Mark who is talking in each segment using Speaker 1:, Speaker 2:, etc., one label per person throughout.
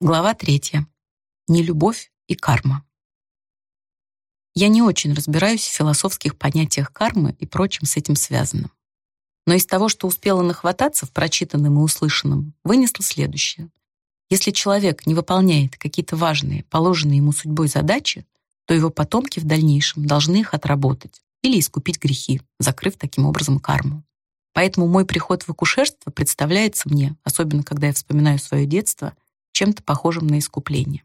Speaker 1: Глава третья. Нелюбовь и карма. Я не очень разбираюсь в философских понятиях кармы и прочем с этим связанным. Но из того, что успела нахвататься в прочитанном и услышанном, вынесла следующее. Если человек не выполняет какие-то важные, положенные ему судьбой задачи, то его потомки в дальнейшем должны их отработать или искупить грехи, закрыв таким образом карму. Поэтому мой приход в акушерство представляется мне, особенно когда я вспоминаю свое детство, чем-то похожим на искупление.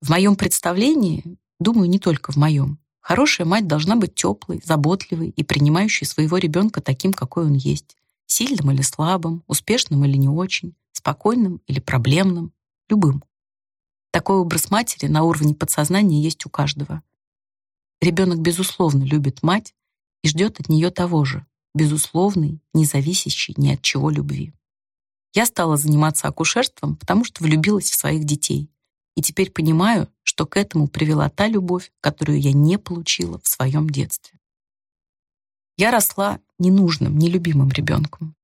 Speaker 1: В моем представлении, думаю, не только в моем, хорошая мать должна быть теплой, заботливой и принимающей своего ребенка таким, какой он есть, сильным или слабым, успешным или не очень, спокойным или проблемным, любым. Такой образ матери на уровне подсознания есть у каждого. Ребенок, безусловно, любит мать и ждет от нее того же, безусловной, не зависящей ни от чего любви. Я стала заниматься акушерством, потому что влюбилась в своих детей. И теперь понимаю, что к этому привела та любовь, которую я не получила в своем детстве. Я росла ненужным, нелюбимым ребенком.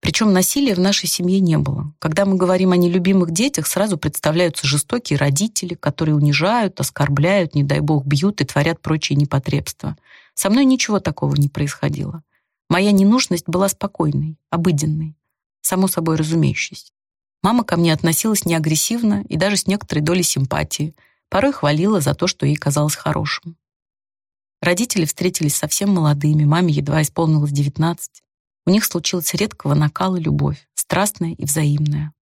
Speaker 1: Причем насилия в нашей семье не было. Когда мы говорим о нелюбимых детях, сразу представляются жестокие родители, которые унижают, оскорбляют, не дай бог, бьют и творят прочие непотребства. Со мной ничего такого не происходило. Моя ненужность была спокойной, обыденной само собой разумеющейся. Мама ко мне относилась не агрессивно и даже с некоторой долей симпатии, порой хвалила за то, что ей казалось хорошим. Родители встретились совсем молодыми, маме едва исполнилось 19. У них случилась редкого накала любовь, страстная и взаимная.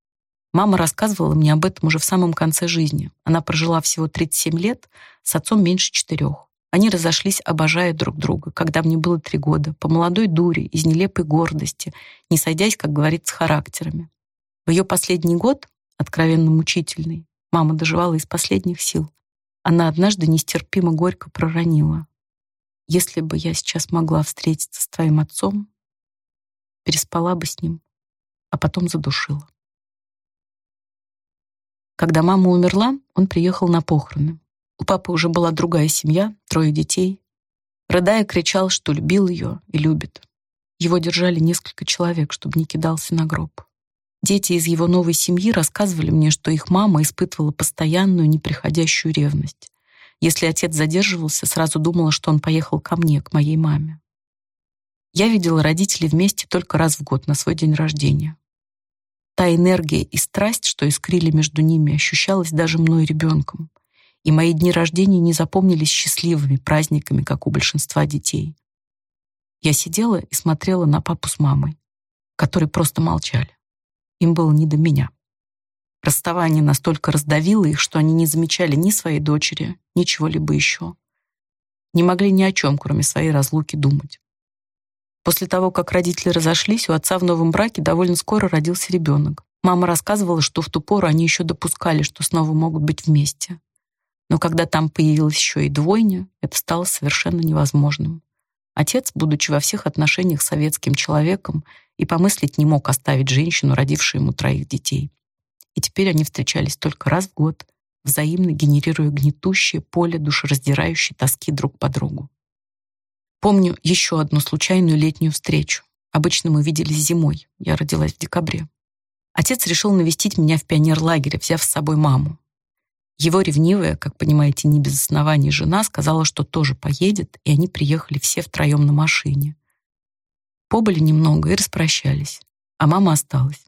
Speaker 1: Мама рассказывала мне об этом уже в самом конце жизни. Она прожила всего 37 лет, с отцом меньше четырех. Они разошлись, обожая друг друга, когда мне было три года, по молодой дуре, из нелепой гордости, не сойдясь, как говорится, с характерами. В ее последний год, откровенно мучительный, мама доживала из последних сил. Она однажды нестерпимо горько проронила. «Если бы я сейчас могла встретиться с твоим отцом, переспала бы с ним, а потом задушила». Когда мама умерла, он приехал на похороны. У папы уже была другая семья, трое детей. Рыдая, кричал, что любил ее и любит. Его держали несколько человек, чтобы не кидался на гроб. Дети из его новой семьи рассказывали мне, что их мама испытывала постоянную неприходящую ревность. Если отец задерживался, сразу думала, что он поехал ко мне, к моей маме. Я видела родителей вместе только раз в год на свой день рождения. Та энергия и страсть, что искрили между ними, ощущалась даже мной ребенком и мои дни рождения не запомнились счастливыми праздниками, как у большинства детей. Я сидела и смотрела на папу с мамой, которые просто молчали. Им было не до меня. Расставание настолько раздавило их, что они не замечали ни своей дочери, ни чего-либо еще. Не могли ни о чем, кроме своей разлуки, думать. После того, как родители разошлись, у отца в новом браке довольно скоро родился ребенок. Мама рассказывала, что в ту пору они еще допускали, что снова могут быть вместе. Но когда там появилась еще и двойня, это стало совершенно невозможным. Отец, будучи во всех отношениях советским человеком, и помыслить не мог оставить женщину, родившую ему троих детей. И теперь они встречались только раз в год, взаимно генерируя гнетущее поле душераздирающей тоски друг по другу. Помню еще одну случайную летнюю встречу. Обычно мы виделись зимой, я родилась в декабре. Отец решил навестить меня в пионерлагере, взяв с собой маму. Его ревнивая, как понимаете, не без оснований жена сказала, что тоже поедет, и они приехали все втроем на машине. Побыли немного и распрощались, а мама осталась.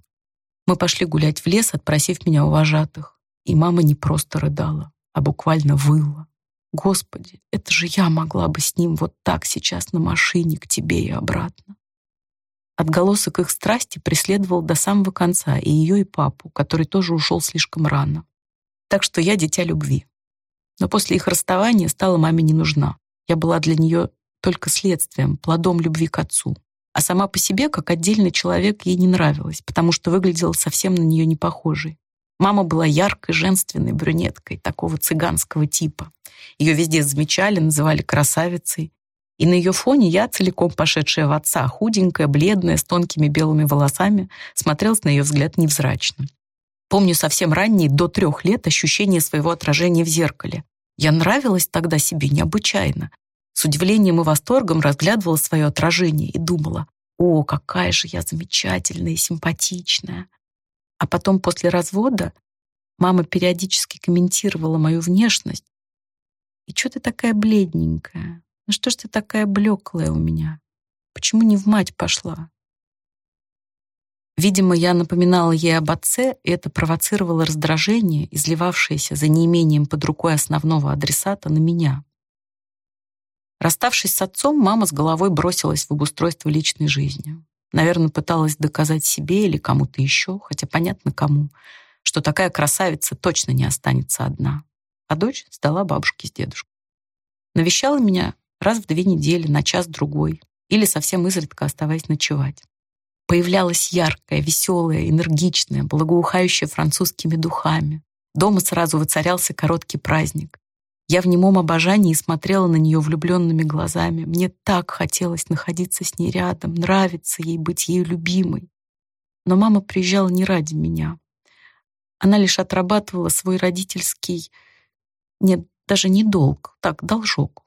Speaker 1: Мы пошли гулять в лес, отпросив меня у вожатых, и мама не просто рыдала, а буквально выла. Господи, это же я могла бы с ним вот так сейчас на машине к тебе и обратно. Отголосок их страсти преследовал до самого конца и ее, и папу, который тоже ушел слишком рано. Так что я дитя любви. Но после их расставания стала маме не нужна. Я была для нее только следствием, плодом любви к отцу. А сама по себе, как отдельный человек, ей не нравилась, потому что выглядела совсем на нее не похожей. Мама была яркой, женственной брюнеткой, такого цыганского типа. Ее везде замечали, называли красавицей. И на ее фоне я, целиком пошедшая в отца, худенькая, бледная, с тонкими белыми волосами, смотрелась на ее взгляд невзрачно. Помню совсем ранние, до трех лет, ощущение своего отражения в зеркале. Я нравилась тогда себе необычайно. С удивлением и восторгом разглядывала свое отражение и думала, «О, какая же я замечательная и симпатичная!» А потом, после развода, Мама периодически комментировала мою внешность. «И что ты такая бледненькая? Ну что ж ты такая блеклая у меня? Почему не в мать пошла?» Видимо, я напоминала ей об отце, и это провоцировало раздражение, изливавшееся за неимением под рукой основного адресата на меня. Расставшись с отцом, мама с головой бросилась в обустройство личной жизни. Наверное, пыталась доказать себе или кому-то еще, хотя понятно кому, что такая красавица точно не останется одна. А дочь сдала бабушке с дедушкой. Навещала меня раз в две недели на час-другой или совсем изредка оставаясь ночевать. Появлялась яркая, веселая, энергичная, благоухающая французскими духами. Дома сразу воцарялся короткий праздник. Я в немом обожании смотрела на нее влюбленными глазами. Мне так хотелось находиться с ней рядом, нравиться ей, быть ею любимой. Но мама приезжала не ради меня. Она лишь отрабатывала свой родительский, нет, даже не долг, так, должок.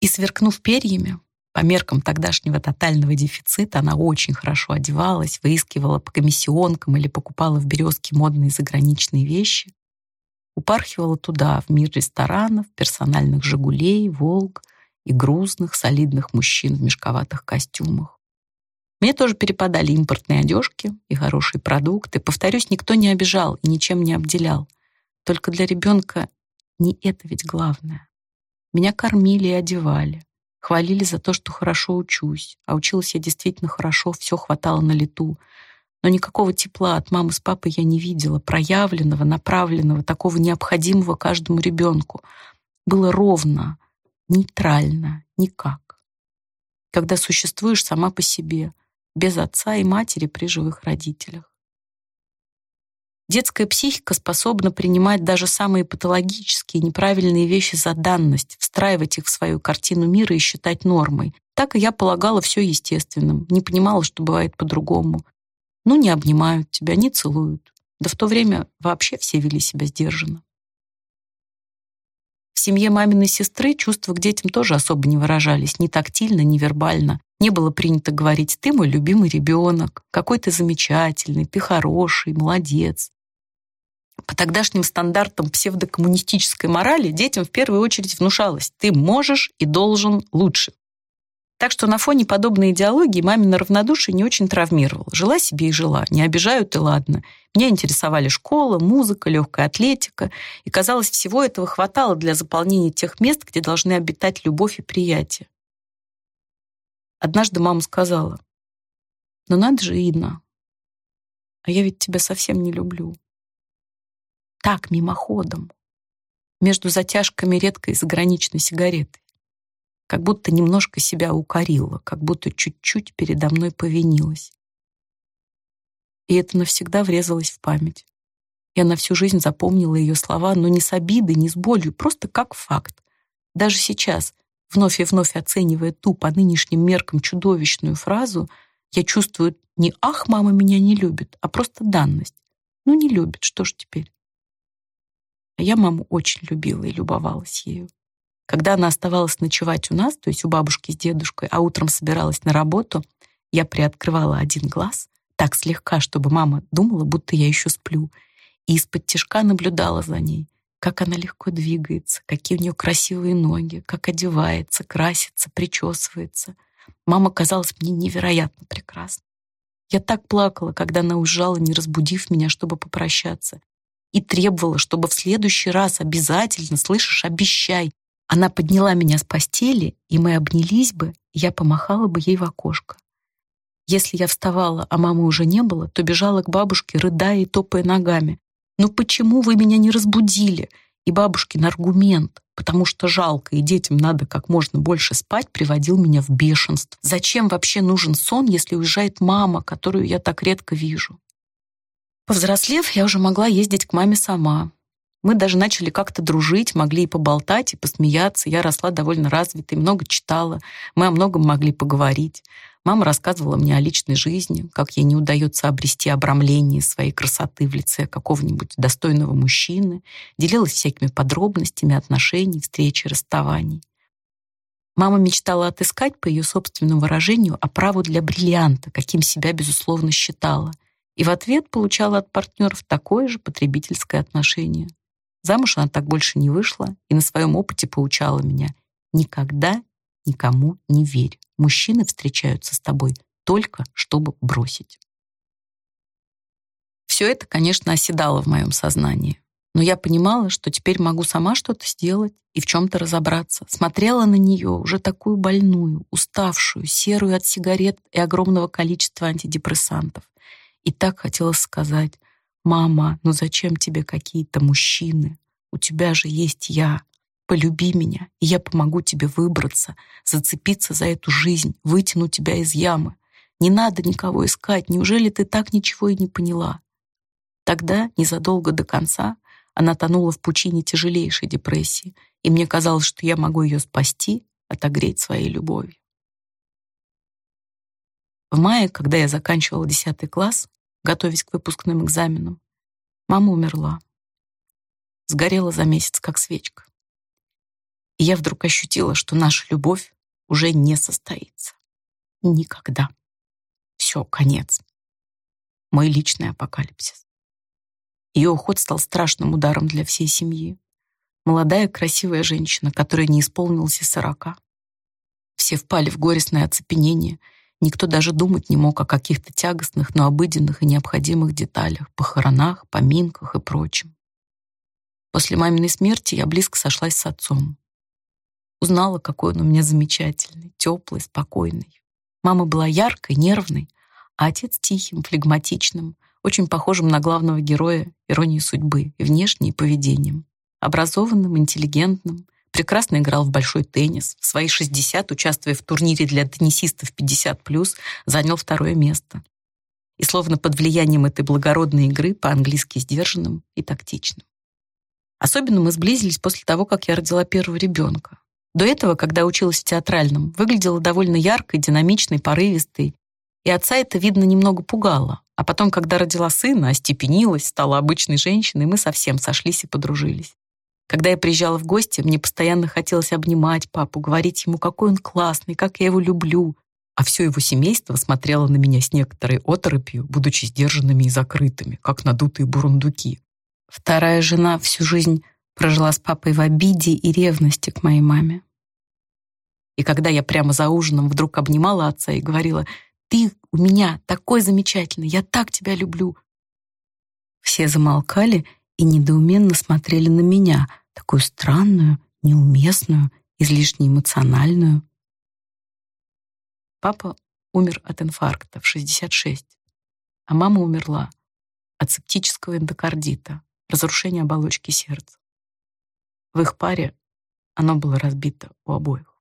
Speaker 1: И, сверкнув перьями, по меркам тогдашнего тотального дефицита она очень хорошо одевалась, выискивала по комиссионкам или покупала в «Березке» модные заграничные вещи. Упархивала туда, в мир ресторанов, персональных «Жигулей», «Волг» и грузных, солидных мужчин в мешковатых костюмах. Мне тоже перепадали импортные одежки и хорошие продукты. Повторюсь, никто не обижал и ничем не обделял. Только для ребенка не это ведь главное. Меня кормили и одевали. Хвалили за то, что хорошо учусь. А училась я действительно хорошо, все хватало на лету. Но никакого тепла от мамы с папой я не видела, проявленного, направленного, такого необходимого каждому ребенку. Было ровно, нейтрально, никак. Когда существуешь сама по себе, без отца и матери при живых родителях. Детская психика способна принимать даже самые патологические неправильные вещи за данность, встраивать их в свою картину мира и считать нормой. Так и я полагала все естественным, не понимала, что бывает по-другому. Ну, не обнимают тебя, не целуют. Да в то время вообще все вели себя сдержанно. В семье маминой сестры чувства к детям тоже особо не выражались, ни тактильно, ни вербально. Не было принято говорить «ты мой любимый ребенок», «какой ты замечательный», «ты хороший», «молодец». По тогдашним стандартам псевдокоммунистической морали детям в первую очередь внушалось «ты можешь и должен лучше». Так что на фоне подобной идеологии мамина равнодушие не очень травмировало. Жила себе и жила, не обижают и ладно. Меня интересовали школа, музыка, легкая атлетика, и, казалось, всего этого хватало для заполнения тех мест, где должны обитать любовь и приятие. Однажды мама сказала, «Ну надо же, Инна, а я ведь тебя совсем не люблю так, мимоходом, между затяжками редкой заграничной сигареты. Как будто немножко себя укорила, как будто чуть-чуть передо мной повинилась. И это навсегда врезалось в память. Я на всю жизнь запомнила ее слова, но не с обидой, не с болью, просто как факт. Даже сейчас, вновь и вновь оценивая ту по нынешним меркам чудовищную фразу, я чувствую не «ах, мама меня не любит», а просто данность. Ну, не любит, что ж теперь? А я маму очень любила и любовалась ею. Когда она оставалась ночевать у нас, то есть у бабушки с дедушкой, а утром собиралась на работу, я приоткрывала один глаз, так слегка, чтобы мама думала, будто я еще сплю, и из-под тишка наблюдала за ней, как она легко двигается, какие у нее красивые ноги, как одевается, красится, причесывается. Мама казалась мне невероятно прекрасной. Я так плакала, когда она уезжала, не разбудив меня, чтобы попрощаться и требовала, чтобы в следующий раз обязательно, слышишь, обещай. Она подняла меня с постели, и мы обнялись бы, я помахала бы ей в окошко. Если я вставала, а мамы уже не было, то бежала к бабушке, рыдая и топая ногами. «Ну почему вы меня не разбудили?» И бабушкин аргумент, потому что жалко, и детям надо как можно больше спать, приводил меня в бешенство. Зачем вообще нужен сон, если уезжает мама, которую я так редко вижу? Повзрослев, я уже могла ездить к маме сама. Мы даже начали как-то дружить, могли и поболтать, и посмеяться. Я росла довольно развитой, много читала. Мы о многом могли поговорить. Мама рассказывала мне о личной жизни, как ей не удается обрести обрамление своей красоты в лице какого-нибудь достойного мужчины, делилась всякими подробностями отношений, встреч и расставаний. Мама мечтала отыскать, по ее собственному выражению, оправу для бриллианта, каким себя, безусловно, считала — И в ответ получала от партнеров такое же потребительское отношение. Замуж она так больше не вышла и на своем опыте поучала меня. Никогда никому не верь. Мужчины встречаются с тобой только, чтобы бросить. Все это, конечно, оседало в моем сознании. Но я понимала, что теперь могу сама что-то сделать и в чем-то разобраться. Смотрела на нее, уже такую больную, уставшую, серую от сигарет и огромного количества антидепрессантов. И так хотелось сказать, «Мама, ну зачем тебе какие-то мужчины? У тебя же есть я. Полюби меня, и я помогу тебе выбраться, зацепиться за эту жизнь, вытянуть тебя из ямы. Не надо никого искать, неужели ты так ничего и не поняла?» Тогда, незадолго до конца, она тонула в пучине тяжелейшей депрессии, и мне казалось, что я могу ее спасти, отогреть своей любовью. В мае, когда я заканчивала 10 класс, готовясь к выпускным экзаменам, мама умерла. Сгорела за месяц, как свечка. И я вдруг ощутила, что наша любовь уже не состоится. Никогда. Все, конец. Мой личный апокалипсис. Ее уход стал страшным ударом для всей семьи. Молодая, красивая женщина, которая не исполнилась и сорока. Все впали в горестное оцепенение. Никто даже думать не мог о каких-то тягостных, но обыденных и необходимых деталях, похоронах, поминках и прочем. После маминой смерти я близко сошлась с отцом. Узнала, какой он у меня замечательный, теплый, спокойный. Мама была яркой, нервной, а отец тихим, флегматичным, очень похожим на главного героя «Иронии судьбы» и внешне, поведением. Образованным, интеллигентным, прекрасно играл в большой теннис, в свои 60, участвуя в турнире для теннисистов 50+, занял второе место. И словно под влиянием этой благородной игры по-английски сдержанным и тактичным. Особенно мы сблизились после того, как я родила первого ребенка. До этого, когда училась в театральном, выглядела довольно яркой, динамичной, порывистой, и отца это, видно, немного пугало. А потом, когда родила сына, остепенилась, стала обычной женщиной, мы совсем сошлись и подружились. Когда я приезжала в гости, мне постоянно хотелось обнимать папу, говорить ему, какой он классный, как я его люблю. А все его семейство смотрело на меня с некоторой оторопью, будучи сдержанными и закрытыми, как надутые бурундуки. Вторая жена всю жизнь прожила с папой в обиде и ревности к моей маме. И когда я прямо за ужином вдруг обнимала отца и говорила «Ты у меня такой замечательный, я так тебя люблю», все замолкали и недоуменно смотрели на меня, такую странную, неуместную, излишне эмоциональную. Папа умер от инфаркта в 66, а мама умерла от септического эндокардита, разрушения оболочки сердца. В их паре оно было разбито у обоих.